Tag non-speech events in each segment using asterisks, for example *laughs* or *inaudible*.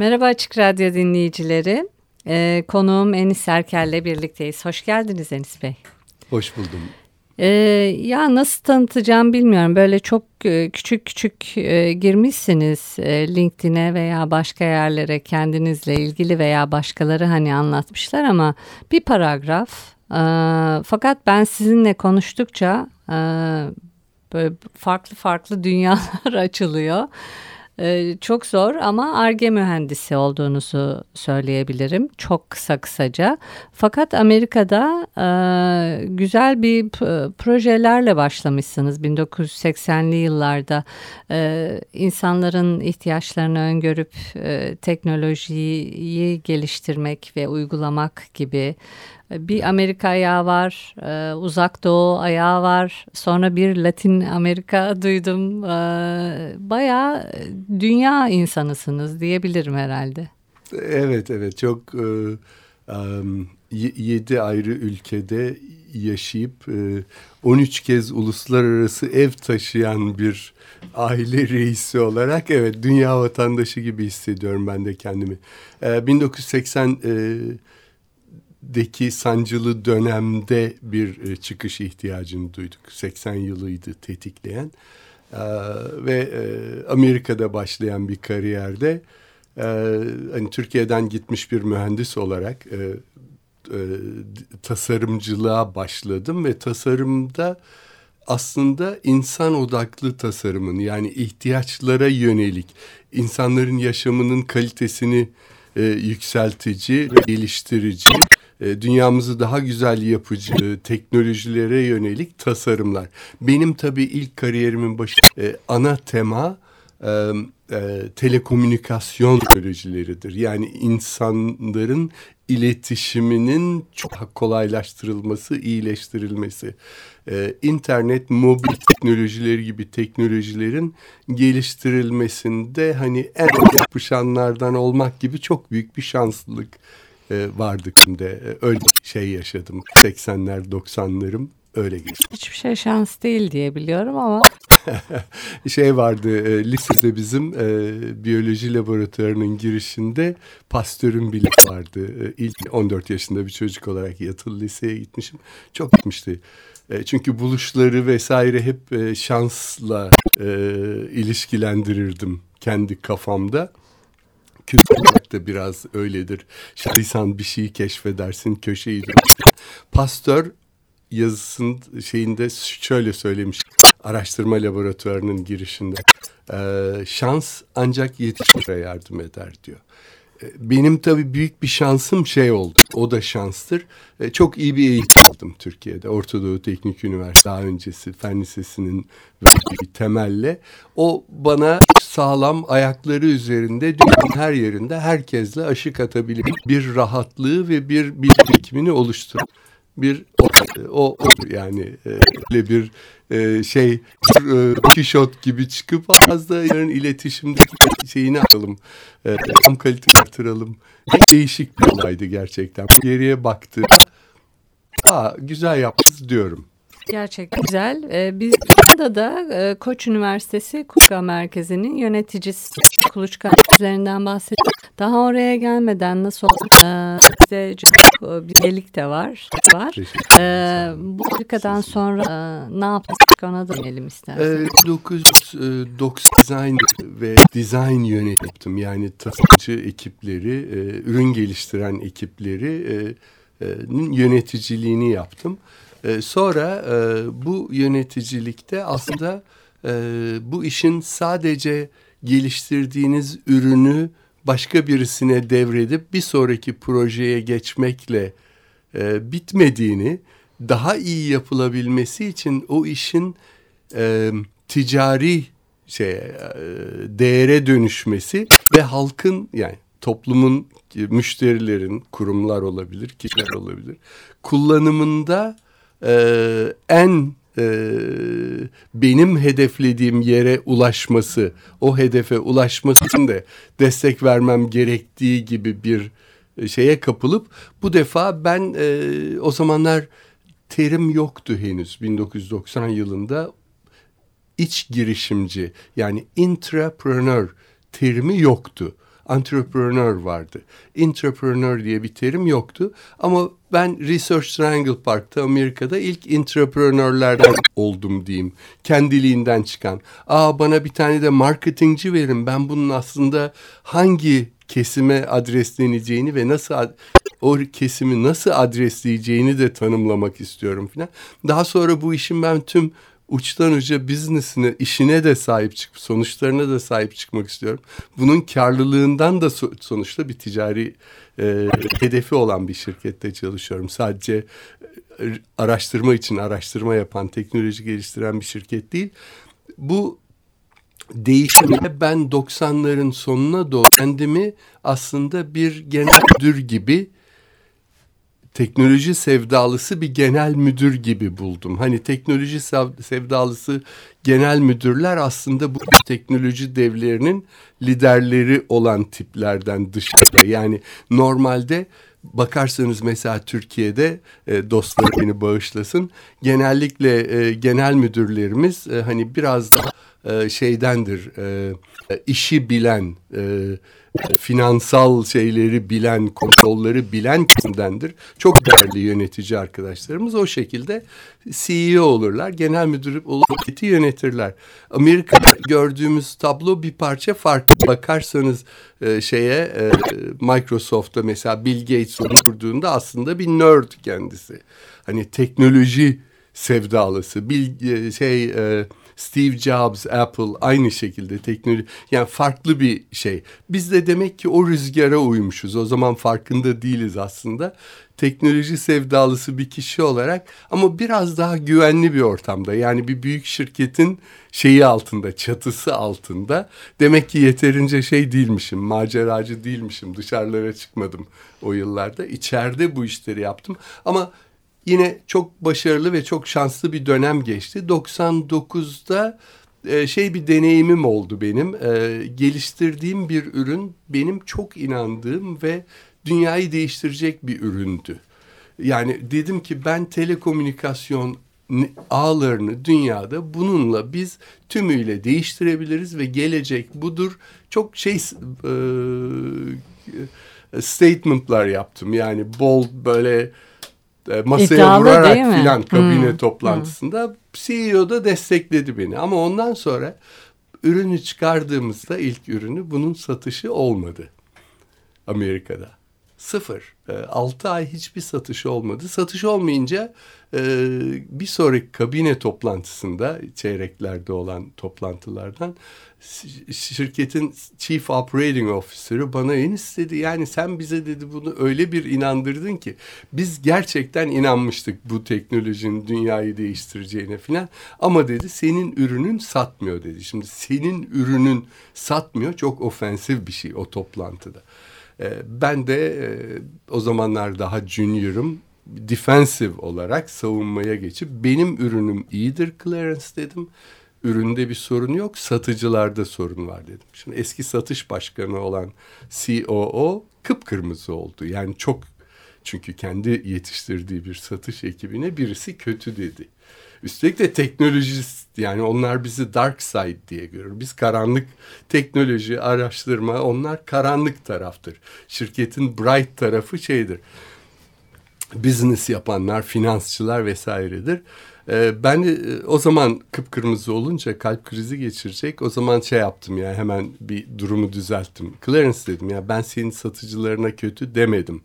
Merhaba Açık Radyo dinleyicileri. Ee, konuğum Enis Erkel'le birlikteyiz. Hoş geldiniz Enis Bey. Hoş buldum. Ee, ya nasıl tanıtacağım bilmiyorum. Böyle çok e, küçük küçük e, girmişsiniz e, LinkedIn'e veya başka yerlere kendinizle ilgili veya başkaları hani anlatmışlar ama bir paragraf. E, fakat ben sizinle konuştukça e, böyle farklı farklı *laughs* dünyalar açılıyor. Ee, çok zor ama ARGE mühendisi olduğunuzu söyleyebilirim. Çok kısa kısaca. Fakat Amerika'da e, güzel bir projelerle başlamışsınız 1980'li yıllarda. E, insanların ihtiyaçlarını öngörüp e, teknolojiyi geliştirmek ve uygulamak gibi bir Amerika ayağı var, e, uzak doğu ayağı var, sonra bir Latin Amerika *laughs* duydum. E, bayağı dünya insanısınız diyebilirim herhalde. Evet, evet çok e, yedi ayrı ülkede yaşayıp e, 13 kez uluslararası ev taşıyan bir aile reisi olarak evet dünya vatandaşı gibi hissediyorum ben de kendimi. E, 1980 e, deki sancılı dönemde bir e, çıkış ihtiyacını duyduk. 80 yılıydı tetikleyen ee, ve e, Amerika'da başlayan bir kariyerde e, hani Türkiye'den gitmiş bir mühendis olarak tasarımcılığa başladım ve tasarımda aslında insan odaklı tasarımın yani ihtiyaçlara yönelik insanların yaşamının kalitesini e, yükseltici, geliştirici dünyamızı daha güzel yapıcı e, teknolojilere yönelik tasarımlar. Benim tabii ilk kariyerimin başı e, ana tema e, e, telekomünikasyon teknolojileridir. Yani insanların iletişiminin çok kolaylaştırılması, iyileştirilmesi. İnternet, mobil teknolojileri gibi teknolojilerin geliştirilmesinde hani en yapışanlardan olmak gibi çok büyük bir şanslılık e, vardık şimdi. E, öyle şey yaşadım. 80'ler 90'larım öyle geçti. Hiçbir şey şans değil diye biliyorum ama. *laughs* şey vardı e, lisede bizim e, biyoloji laboratuvarının girişinde pastörün bile vardı. E, ilk 14 yaşında bir çocuk olarak yatılı liseye gitmişim. Çok gitmişti. E, çünkü buluşları vesaire hep e, şansla e, ilişkilendirirdim kendi kafamda kültür da biraz öyledir. Şahsen bir şeyi keşfedersin, köşeyi. Pastör yazısının şeyinde şöyle söylemiş araştırma laboratuvarının girişinde. E, şans ancak yetişmeye yardım eder diyor. Benim tabii büyük bir şansım şey oldu. O da şanstır. E, çok iyi bir eğitim aldım Türkiye'de. Orta Doğu Teknik Üniversitesi daha öncesi Fen Lisesi'nin verdiği bir temelle. O bana sağlam ayakları üzerinde dünyanın her yerinde herkesle aşık atabilir bir rahatlığı ve bir birikimini oluşturdu bir o, o, yani e, öyle bir e, şey bir, e, kişot gibi çıkıp az da yarın iletişimde şeyini alalım. E, tam kalite artıralım. Değişik bir olaydı gerçekten. Geriye baktığımda Aa, güzel yaptınız diyorum. Gerçekten güzel. Ee, biz burada da e, Koç Üniversitesi Kuluçka Merkezi'nin yöneticisi Kuluçka Merkezlerinden bahsediyoruz. Daha oraya gelmeden nasıl e, bizde çok bir delik de var. var. E, bu dakikadan sonra e, ne yaptık ona da dönelim istersen. E, 1990 design ve design yönettim. Yani tasarımcı ekipleri, e, ürün geliştiren ekipleri e, e, yöneticiliğini yaptım. E, sonra e, bu yöneticilikte aslında e, bu işin sadece geliştirdiğiniz ürünü başka birisine devredip bir sonraki projeye geçmekle e, bitmediğini, daha iyi yapılabilmesi için o işin e, ticari şey e, değere dönüşmesi ve halkın yani toplumun müşterilerin kurumlar olabilir kişiler olabilir kullanımında e, en e, benim hedeflediğim yere ulaşması o hedefe ulaşması için de destek vermem gerektiği gibi bir şeye kapılıp bu defa ben e, o zamanlar terim yoktu henüz 1990 yılında iç girişimci yani intrapreneur terimi yoktu. Entrepreneur vardı. Entrepreneur diye bir terim yoktu. Ama ben Research Triangle Park'ta Amerika'da ilk intraprenörlerden oldum diyeyim. Kendiliğinden çıkan. Aa bana bir tane de marketingci verin. Ben bunun aslında hangi kesime adresleneceğini ve nasıl o kesimi nasıl adresleyeceğini de tanımlamak istiyorum filan. Daha sonra bu işin ben tüm uçtan uca business'ine, işine de sahip çıkıp sonuçlarına da sahip çıkmak istiyorum. Bunun karlılığından da sonuçta bir ticari e, hedefi olan bir şirkette çalışıyorum. Sadece e, araştırma için araştırma yapan, teknoloji geliştiren bir şirket değil. Bu değişimde ben 90'ların sonuna doğru kendimi aslında bir genel müdür gibi teknoloji sevdalısı bir genel müdür gibi buldum. Hani teknoloji sevdalısı genel müdürler aslında bu teknoloji devlerinin liderleri olan tiplerden dışarıda. Yani normalde bakarsanız mesela Türkiye'de e, dostlar beni bağışlasın. Genellikle e, genel müdürlerimiz e, hani biraz daha e, şeydendir. E, işi bilen, e, finansal şeyleri bilen, kontrolleri bilen kesimdendir. Çok değerli yönetici arkadaşlarımız o şekilde CEO olurlar, genel müdür olur, yönetirler. Amerika'da gördüğümüz tablo bir parça farklı. Bakarsanız şeye Microsoft'ta mesela Bill Gates kurduğunda aslında bir nerd kendisi. Hani teknoloji sevdalısı. Bill e, şey e, Steve Jobs, Apple aynı şekilde teknoloji yani farklı bir şey. Biz de demek ki o rüzgara uymuşuz. O zaman farkında değiliz aslında. Teknoloji sevdalısı bir kişi olarak ama biraz daha güvenli bir ortamda. Yani bir büyük şirketin şeyi altında, çatısı altında. Demek ki yeterince şey değilmişim, maceracı değilmişim. Dışarılara çıkmadım o yıllarda. İçeride bu işleri yaptım. Ama yine çok başarılı ve çok şanslı bir dönem geçti. 99'da e, şey bir deneyimim oldu benim. E, geliştirdiğim bir ürün benim çok inandığım ve dünyayı değiştirecek bir üründü. Yani dedim ki ben telekomünikasyon ağlarını dünyada bununla biz tümüyle değiştirebiliriz ve gelecek budur. Çok şey e, statement'lar yaptım. Yani bold böyle e, masaya İddialı vurarak filan kabine hmm. toplantısında hmm. CEO da destekledi beni. Ama ondan sonra ürünü çıkardığımızda ilk ürünü bunun satışı olmadı Amerika'da. Sıfır. E, altı ay hiçbir satışı olmadı. Satış olmayınca e, bir sonraki kabine toplantısında çeyreklerde olan toplantılardan şirketin Chief Operating Officer'ı bana en istedi. Yani sen bize dedi bunu öyle bir inandırdın ki biz gerçekten inanmıştık bu teknolojinin dünyayı değiştireceğine falan. Ama dedi senin ürünün satmıyor dedi. Şimdi senin ürünün satmıyor çok ofensif bir şey o toplantıda. Ee, ben de e, o zamanlar daha junior'ım defensive olarak savunmaya geçip benim ürünüm iyidir Clarence dedim üründe bir sorun yok, satıcılarda sorun var dedim. Şimdi eski satış başkanı olan COO kıpkırmızı oldu. Yani çok çünkü kendi yetiştirdiği bir satış ekibine birisi kötü dedi. Üstelik de teknolojist yani onlar bizi dark side diye görür. Biz karanlık teknoloji, araştırma onlar karanlık taraftır. Şirketin bright tarafı şeydir. Business yapanlar, finansçılar vesairedir. Ee, ben e, o zaman kıpkırmızı olunca kalp krizi geçirecek. O zaman şey yaptım ya hemen bir durumu düzelttim. Clarence dedim ya ben senin satıcılarına kötü demedim.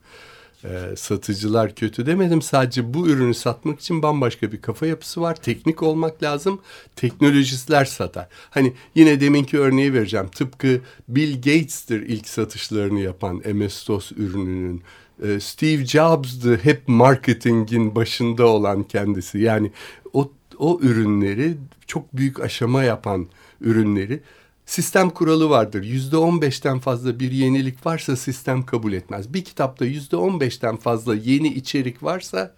Ee, satıcılar kötü demedim. Sadece bu ürünü satmak için bambaşka bir kafa yapısı var. Teknik olmak lazım. Teknolojistler satar. Hani yine deminki örneği vereceğim. Tıpkı Bill Gates'tir ilk satışlarını yapan MS-DOS ürününün ee, Steve Jobs'dı hep marketingin başında olan kendisi. Yani o, o ürünleri çok büyük aşama yapan ürünleri. Sistem kuralı vardır. Yüzde on beşten fazla bir yenilik varsa sistem kabul etmez. Bir kitapta yüzde on beşten fazla yeni içerik varsa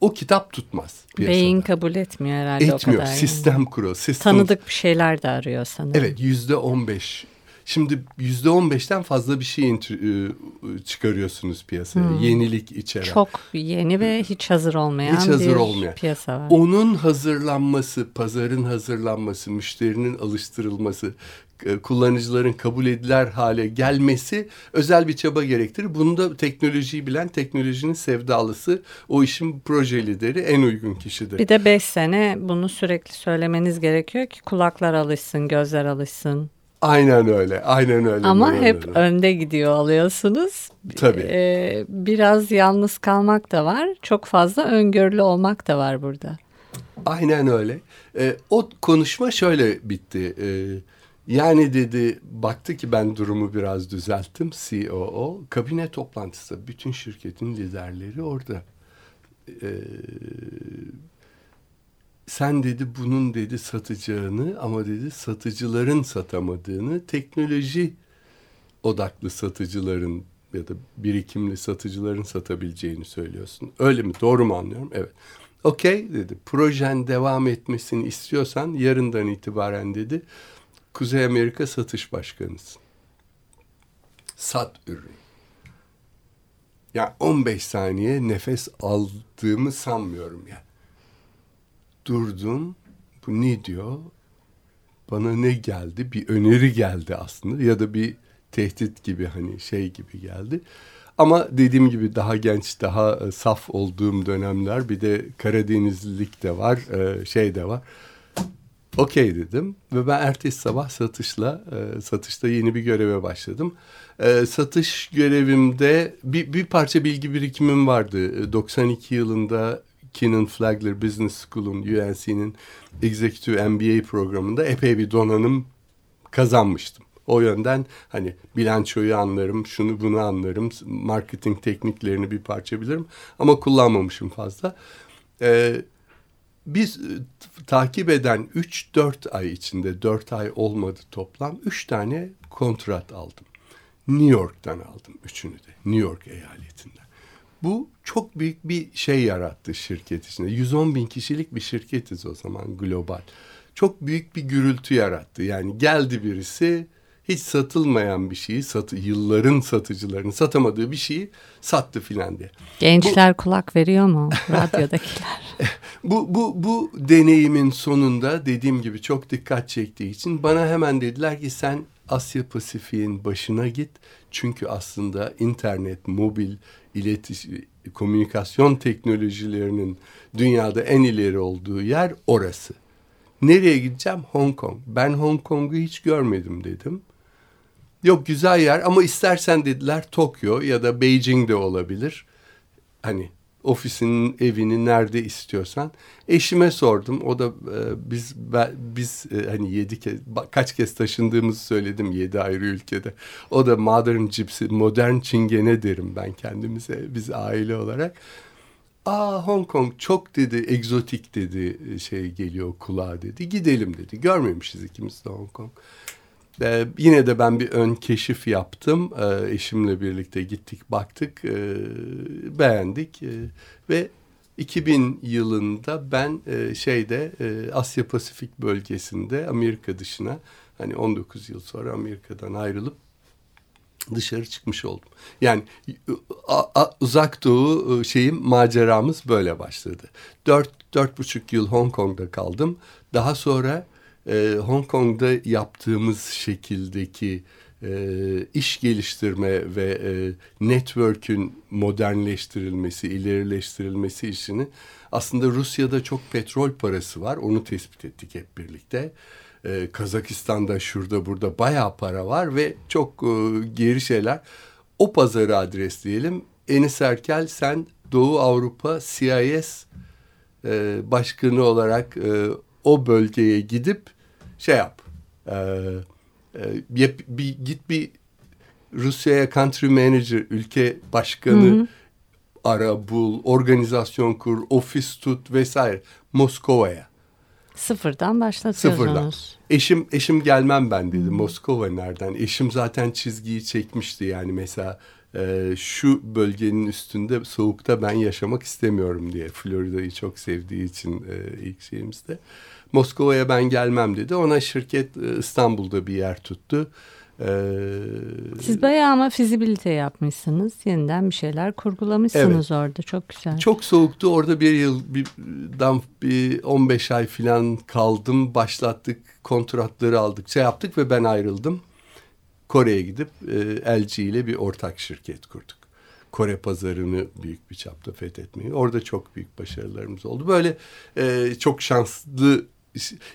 o kitap tutmaz. Piyasada. Beyin kabul etmiyor herhalde Etmiyor. o kadar. Sistem yani. kuralı. Sistem... Tanıdık bir şeyler de arıyor sanırım. Evet yüzde on beş Şimdi yüzde on beşten fazla bir şey e, çıkarıyorsunuz piyasaya. Hmm. Yenilik içeren. Çok yeni ve hiç hazır olmayan hiç hazır bir olmayan. piyasa var. Onun hazırlanması, pazarın hazırlanması, müşterinin alıştırılması, kullanıcıların kabul ediler hale gelmesi özel bir çaba gerektirir. Bunu da teknolojiyi bilen, teknolojinin sevdalısı, o işin proje lideri en uygun kişidir. Bir de beş sene bunu sürekli söylemeniz gerekiyor ki kulaklar alışsın, gözler alışsın. Aynen öyle, aynen öyle. Ama hep öyle. önde gidiyor alıyorsunuz. Tabii. Ee, biraz yalnız kalmak da var, çok fazla öngörülü olmak da var burada. Aynen öyle. Ee, o konuşma şöyle bitti. Ee, yani dedi, baktı ki ben durumu biraz düzelttim COO. Kabine toplantısı, bütün şirketin liderleri orada. Ee, sen dedi bunun dedi satacağını ama dedi satıcıların satamadığını teknoloji odaklı satıcıların ya da birikimli satıcıların satabileceğini söylüyorsun. Öyle mi? Doğru mu anlıyorum? Evet. Okey dedi. Projen devam etmesini istiyorsan yarından itibaren dedi Kuzey Amerika satış başkanısın. Sat ürün. Ya yani 15 saniye nefes aldığımı sanmıyorum ya. Yani durdum. Bu ne diyor? Bana ne geldi? Bir öneri geldi aslında ya da bir tehdit gibi hani şey gibi geldi. Ama dediğim gibi daha genç, daha e, saf olduğum dönemler bir de Karadenizlilik de var, e, şey de var. Okey dedim ve ben ertesi sabah satışla, e, satışta yeni bir göreve başladım. Satış görevimde bir, bir parça bilgi birikimim vardı. 92 yılında Kenan Flagler Business School'un UNC'nin Executive MBA programında epey bir donanım kazanmıştım. O yönden hani bilançoyu anlarım, şunu bunu anlarım, marketing tekniklerini bir parça bilirim ama kullanmamışım fazla. Ee, biz e, takip eden 3-4 ay içinde 4 ay olmadı toplam 3 tane kontrat aldım. New York'tan aldım üçünü de. New York eyaletinden. Bu çok büyük bir şey yarattı şirket içinde. 110 bin kişilik bir şirketiz o zaman global. Çok büyük bir gürültü yarattı. Yani geldi birisi hiç satılmayan bir şeyi, satı, yılların satıcılarının satamadığı bir şeyi sattı filan diye. Gençler bu, kulak veriyor mu radyodakiler? *laughs* bu, bu, bu deneyimin sonunda dediğim gibi çok dikkat çektiği için bana hemen dediler ki sen Asya Pasifik'in başına git. Çünkü aslında internet, mobil, iletiş, komünikasyon teknolojilerinin dünyada en ileri olduğu yer orası. Nereye gideceğim? Hong Kong. Ben Hong Kong'u hiç görmedim dedim. Yok güzel yer ama istersen dediler Tokyo ya da Beijing de olabilir. Hani ofisinin evini nerede istiyorsan. Eşime sordum. O da e, biz ben, biz e, hani yedi kez kaç kez taşındığımızı söyledim yedi ayrı ülkede. O da modern gypsy, modern çingene derim ben kendimize biz aile olarak. Aa Hong Kong çok dedi egzotik dedi şey geliyor kulağa dedi. Gidelim dedi. Görmemişiz ikimiz de Hong Kong. Ee, yine de ben bir ön keşif yaptım. Ee, eşimle birlikte gittik, baktık, e, beğendik e, ve 2000 yılında ben e, şeyde e, Asya Pasifik bölgesinde Amerika dışına hani 19 yıl sonra Amerika'dan ayrılıp dışarı çıkmış oldum. Yani a, a, uzak doğu e, şeyim maceramız böyle başladı. Dört, dört buçuk yıl Hong Kong'da kaldım. Daha sonra e, Hong Kong'da yaptığımız şekildeki e, iş geliştirme ve e, network'ün modernleştirilmesi, ilerileştirilmesi işini aslında Rusya'da çok petrol parası var. Onu tespit ettik hep birlikte. Ee, Kazakistan'da şurada burada bayağı para var ve çok e, geri şeyler. O pazarı adresleyelim. Enis Erkel sen Doğu Avrupa CIS e, başkanı olarak e, o bölgeye gidip şey yap. E, e, bir, git bir Rusya'ya country manager, ülke başkanı hı hı. ara, bul, organizasyon kur, ofis tut vesaire. Moskova'ya. Sıfırdan başlatıyorsunuz. Sıfırdan. Eşim eşim gelmem ben dedi. Moskova nereden? Eşim zaten çizgiyi çekmişti yani mesela e, şu bölgenin üstünde soğukta ben yaşamak istemiyorum diye. Florida'yı çok sevdiği için e, ilk şeyimizde. Moskova'ya ben gelmem dedi. Ona şirket e, İstanbul'da bir yer tuttu. Ee, Siz bayağı ama fizibilite yapmışsınız. Yeniden bir şeyler kurgulamışsınız evet. orada. Çok güzel. Çok soğuktu. Orada bir yıl bir, bir 15 ay falan kaldım. Başlattık. Kontratları aldık. Şey yaptık ve ben ayrıldım. Kore'ye gidip e, LG ile bir ortak şirket kurduk. Kore pazarını büyük bir çapta fethetmeyi. Orada çok büyük başarılarımız oldu. Böyle e, çok şanslı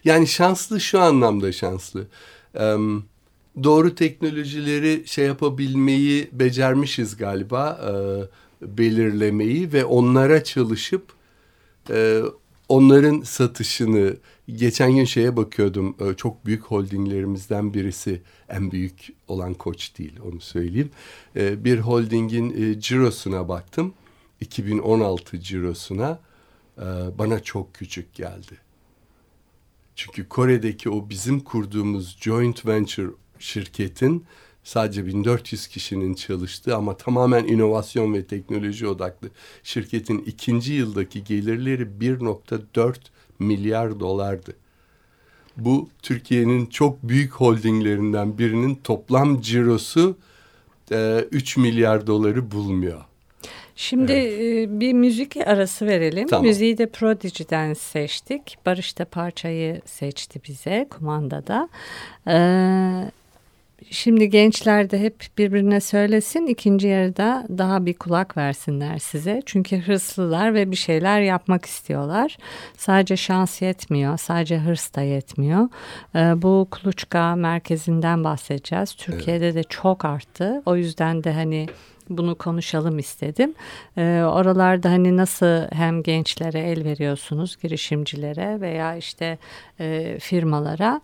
yani şanslı şu anlamda şanslı. Doğru teknolojileri şey yapabilmeyi becermişiz galiba belirlemeyi ve onlara çalışıp onların satışını geçen gün şeye bakıyordum çok büyük holdinglerimizden birisi en büyük olan koç değil onu söyleyeyim bir holdingin e, cirosuna baktım 2016 cirosuna bana çok küçük geldi. Çünkü Kore'deki o bizim kurduğumuz joint venture şirketin sadece 1400 kişinin çalıştığı ama tamamen inovasyon ve teknoloji odaklı şirketin ikinci yıldaki gelirleri 1.4 milyar dolardı. Bu Türkiye'nin çok büyük holdinglerinden birinin toplam cirosu e, 3 milyar doları bulmuyor. Şimdi evet. E, bir müzik arası verelim. Tamam. Müziği de Prodigy'den seçtik. Barış da parçayı seçti bize kumandada. Ee, Şimdi gençler de hep birbirine söylesin ikinci yarıda daha bir kulak versinler size. Çünkü hırslılar ve bir şeyler yapmak istiyorlar. Sadece şans yetmiyor, sadece hırs da yetmiyor. Ee, bu kuluçka merkezinden bahsedeceğiz. Türkiye'de evet. de çok arttı. O yüzden de hani bunu konuşalım istedim. Ee, oralarda hani nasıl hem gençlere el veriyorsunuz, girişimcilere veya işte e, firmalara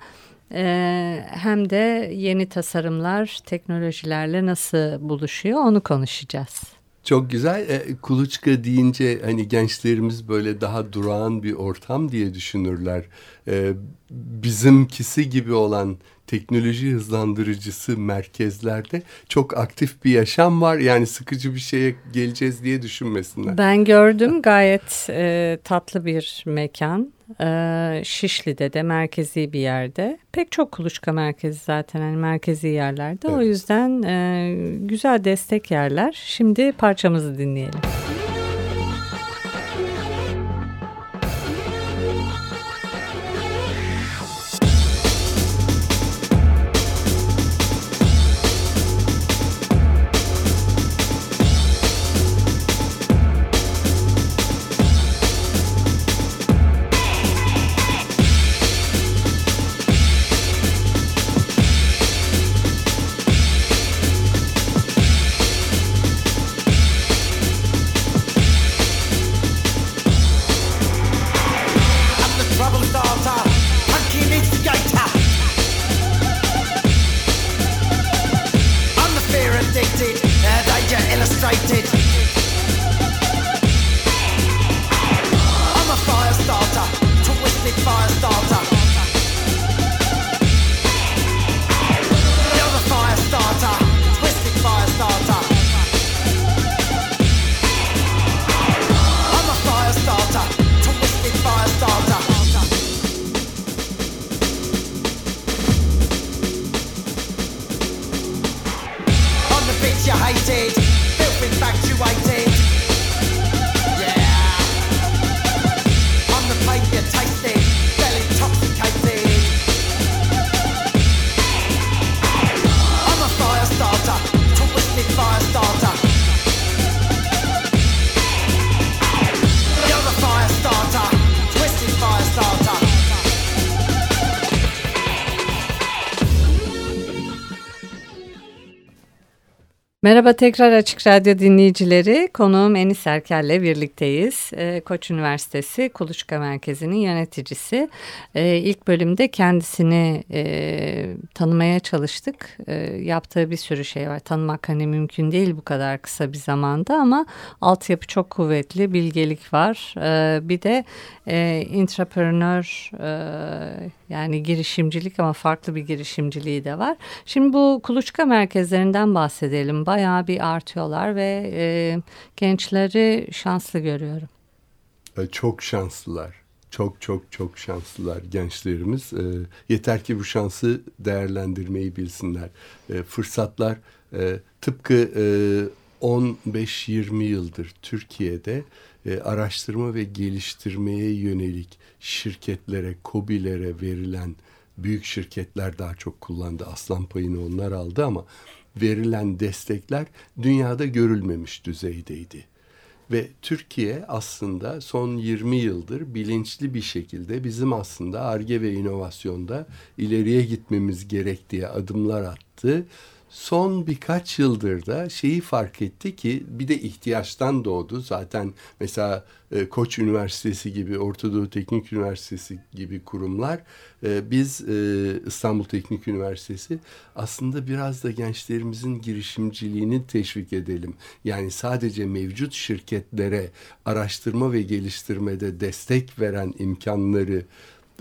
ee, hem de yeni tasarımlar teknolojilerle nasıl buluşuyor onu konuşacağız. Çok güzel. E, kuluçka deyince hani gençlerimiz böyle daha durağan bir ortam diye düşünürler. E, bizimkisi gibi olan teknoloji hızlandırıcısı merkezlerde çok aktif bir yaşam var. Yani sıkıcı bir şeye geleceğiz diye düşünmesinler. Ben gördüm gayet e, tatlı bir mekan. E, Şişli'de de merkezi bir yerde. Pek çok kuluçka merkezi zaten hani merkezi yerlerde. Evet. O yüzden e, güzel destek yerler. Şimdi parçamızı dinleyelim. Merhaba tekrar Açık Radyo dinleyicileri. Konuğum Enis Erkel'le birlikteyiz. Ee, Koç Üniversitesi Kuluçka Merkezi'nin yöneticisi. Ee, ilk bölümde kendisini e, tanımaya çalıştık. Ee, yaptığı bir sürü şey var. Tanımak hani mümkün değil bu kadar kısa bir zamanda ama altyapı çok kuvvetli, bilgelik var. Bir de e, intrapreneur e, yani girişimcilik ama farklı bir girişimciliği de var. Şimdi bu kuluçka merkezlerinden bahsedelim. Bayağı bir artıyorlar ve e, gençleri şanslı görüyorum. E, çok şanslılar. Çok çok çok şanslılar gençlerimiz. E, yeter ki bu şansı değerlendirmeyi bilsinler. E, fırsatlar e, tıpkı e, 15-20 yıldır Türkiye'de e, araştırma ve geliştirmeye yönelik şirketlere, kobilere verilen büyük şirketler daha çok kullandı. Aslan payını onlar aldı ama verilen destekler dünyada görülmemiş düzeydeydi. Ve Türkiye aslında son 20 yıldır bilinçli bir şekilde bizim aslında ARGE ve inovasyonda ileriye gitmemiz gerektiği adımlar attı son birkaç yıldır da şeyi fark etti ki bir de ihtiyaçtan doğdu. Zaten mesela e, Koç Üniversitesi gibi, Orta Doğu Teknik Üniversitesi gibi kurumlar e, biz e, İstanbul Teknik Üniversitesi aslında biraz da gençlerimizin girişimciliğini teşvik edelim. Yani sadece mevcut şirketlere araştırma ve geliştirmede destek veren imkanları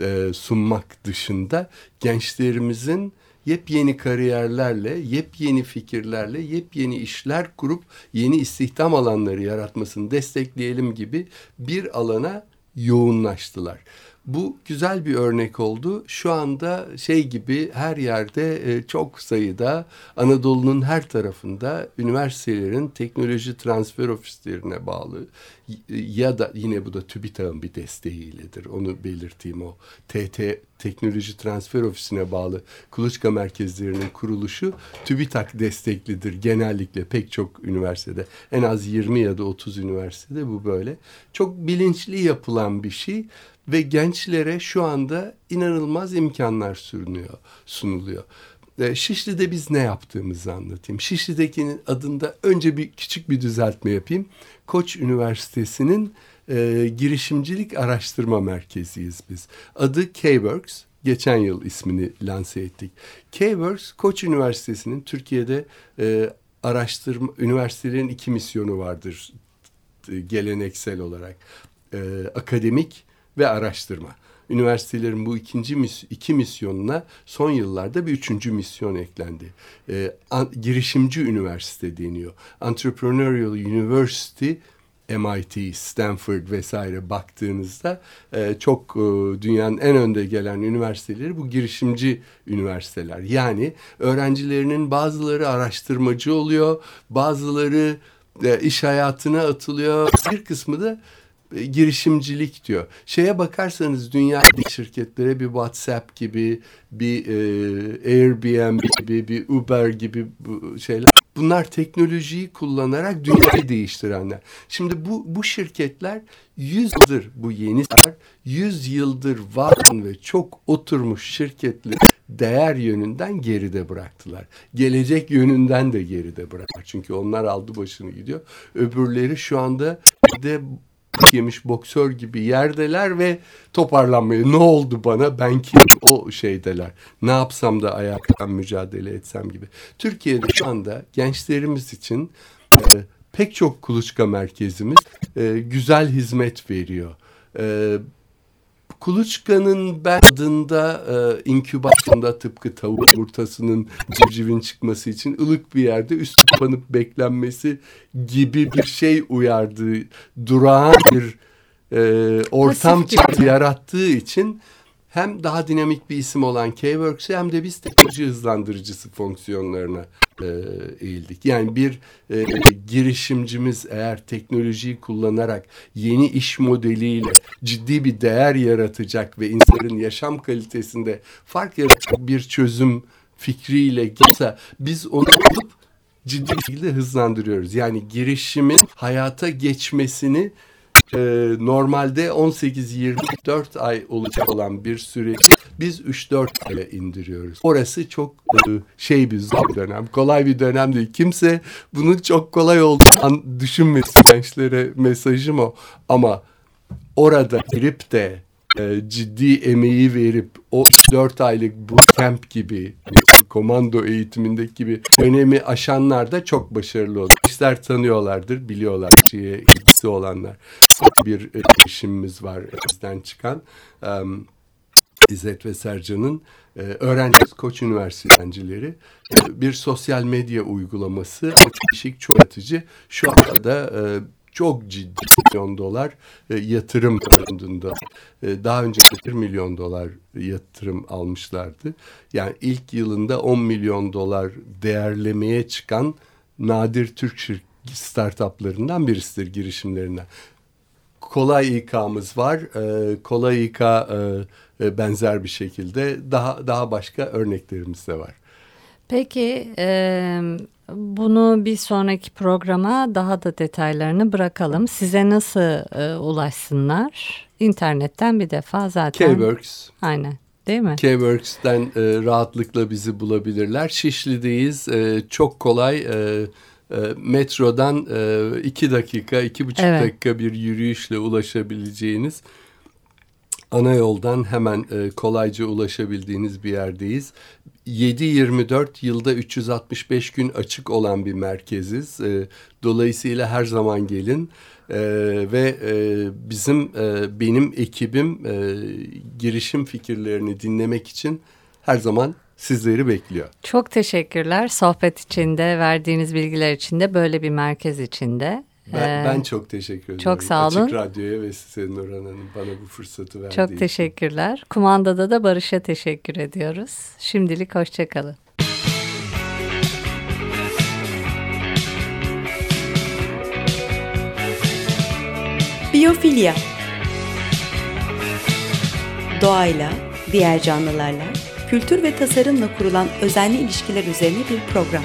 e, sunmak dışında gençlerimizin yepyeni kariyerlerle, yepyeni fikirlerle, yepyeni işler kurup yeni istihdam alanları yaratmasını destekleyelim gibi bir alana yoğunlaştılar. Bu güzel bir örnek oldu. Şu anda şey gibi her yerde e, çok sayıda Anadolu'nun her tarafında üniversitelerin teknoloji transfer ofislerine bağlı ya da yine bu da TÜBİTAK'ın bir desteğiyledir. Onu belirteyim o TT Teknoloji Transfer Ofisi'ne bağlı kuluçka merkezlerinin kuruluşu TÜBİTAK desteklidir genellikle pek çok üniversitede. En az 20 ya da 30 üniversitede bu böyle. Çok bilinçli yapılan bir şey ve gençlere şu anda inanılmaz imkanlar sunuluyor. sunuluyor. E, Şişli'de biz ne yaptığımızı anlatayım. Şişli'dekinin adında önce bir küçük bir düzeltme yapayım. Koç Üniversitesi'nin e, girişimcilik araştırma merkeziyiz biz. Adı K-Works. Geçen yıl ismini lanse ettik. K-Works Koç Üniversitesi'nin Türkiye'de e, araştırma üniversitelerin iki misyonu vardır geleneksel olarak. E, akademik ve araştırma. Üniversitelerin bu ikinci mis iki misyonuna son yıllarda bir üçüncü misyon eklendi. E, an, girişimci üniversite deniyor. Entrepreneurial University MIT, Stanford vesaire baktığınızda e, çok e, dünyanın en önde gelen üniversiteleri bu girişimci üniversiteler. Yani öğrencilerinin bazıları araştırmacı oluyor, bazıları e, iş hayatına atılıyor. Bir kısmı da girişimcilik diyor. Şeye bakarsanız dünya şirketlere bir WhatsApp gibi, bir e, Airbnb gibi, bir Uber gibi bu şeyler. Bunlar teknolojiyi kullanarak dünyayı değiştirenler. Şimdi bu bu şirketler 100 yıldır bu yeni 100 yıldır var ve çok oturmuş şirketleri değer yönünden geride bıraktılar. Gelecek yönünden de geride bıraktılar. Çünkü onlar aldı başını gidiyor. Öbürleri şu anda de yemiş boksör gibi yerdeler ve toparlanmayı ne oldu bana ben ki o şeydeler ne yapsam da ayaktan mücadele etsem gibi. Türkiye'de şu anda gençlerimiz için e, pek çok kuluçka merkezimiz e, güzel hizmet veriyor. E, Kuluçka'nın ben adında e, inkübasyonda tıpkı tavuk yumurtasının civcivin çıkması için ılık bir yerde üst kapanıp beklenmesi gibi bir şey uyardığı durağan bir e, ortam yarattığı için hem daha dinamik bir isim olan K-Works'e hem de biz teknoloji hızlandırıcısı fonksiyonlarına e, eğildik. Yani bir e, girişimcimiz eğer teknolojiyi kullanarak yeni iş modeliyle ciddi bir değer yaratacak ve insanların yaşam kalitesinde fark yaratacak bir çözüm fikriyle gelse biz onu alıp ciddi şekilde hızlandırıyoruz. Yani girişimin hayata geçmesini e, normalde 18-24 ay olacak olan bir süreci biz 3-4 aya indiriyoruz. Orası çok e, şey bir zor dönem. Kolay bir dönem değil. Kimse bunun çok kolay olduğunu düşünmesin. Gençlere mesajım o. Ama orada girip de e, ciddi emeği verip o 4 aylık bu camp gibi komando eğitimindeki gibi önemi aşanlar da çok başarılı oldu. İşler tanıyorlardır, biliyorlar şeye ilgisi olanlar. Bir girişimimiz var bizden çıkan. Um, İzzet ve Sercan'ın e, öğrenciyiz, Koç Üniversitesi öğrencileri e, bir sosyal medya uygulaması çok değişik, çok atıcı. Şu anda da e, çok ciddi milyon dolar e, yatırım bulunduğunda e, daha önce 1 milyon dolar yatırım almışlardı. Yani ilk yılında 10 milyon dolar değerlemeye çıkan nadir Türk startuplarından birisidir girişimlerinden. Kolay İK'mız var. E, kolay İK benzer bir şekilde daha daha başka örneklerimiz de var. Peki e, bunu bir sonraki programa daha da detaylarını bırakalım. Size nasıl e, ulaşsınlar? İnternetten bir defa zaten. K-Works. Aynen. Değil mi? K-Works'ten e, rahatlıkla bizi bulabilirler. Şişli'deyiz. E, çok kolay. E, e, metrodan e, iki dakika, iki buçuk evet. dakika bir yürüyüşle ulaşabileceğiniz ana yoldan hemen e, kolayca ulaşabildiğiniz bir yerdeyiz. 7-24 yılda 365 gün açık olan bir merkeziz. E, dolayısıyla her zaman gelin e, ve e, bizim e, benim ekibim e, girişim fikirlerini dinlemek için her zaman sizleri bekliyor. Çok teşekkürler sohbet içinde verdiğiniz bilgiler içinde böyle bir merkez içinde. Ben, ee, ben çok teşekkür ederim. Çok sağ olun. Açık Radyo'ya ve size Nurhan Hanım bana bu fırsatı verdiği Çok teşekkürler. Için. Kumandada da Barış'a teşekkür ediyoruz. Şimdilik hoşçakalın. Biyofilya Doğayla, diğer canlılarla, kültür ve tasarımla kurulan özenli ilişkiler üzerine bir program.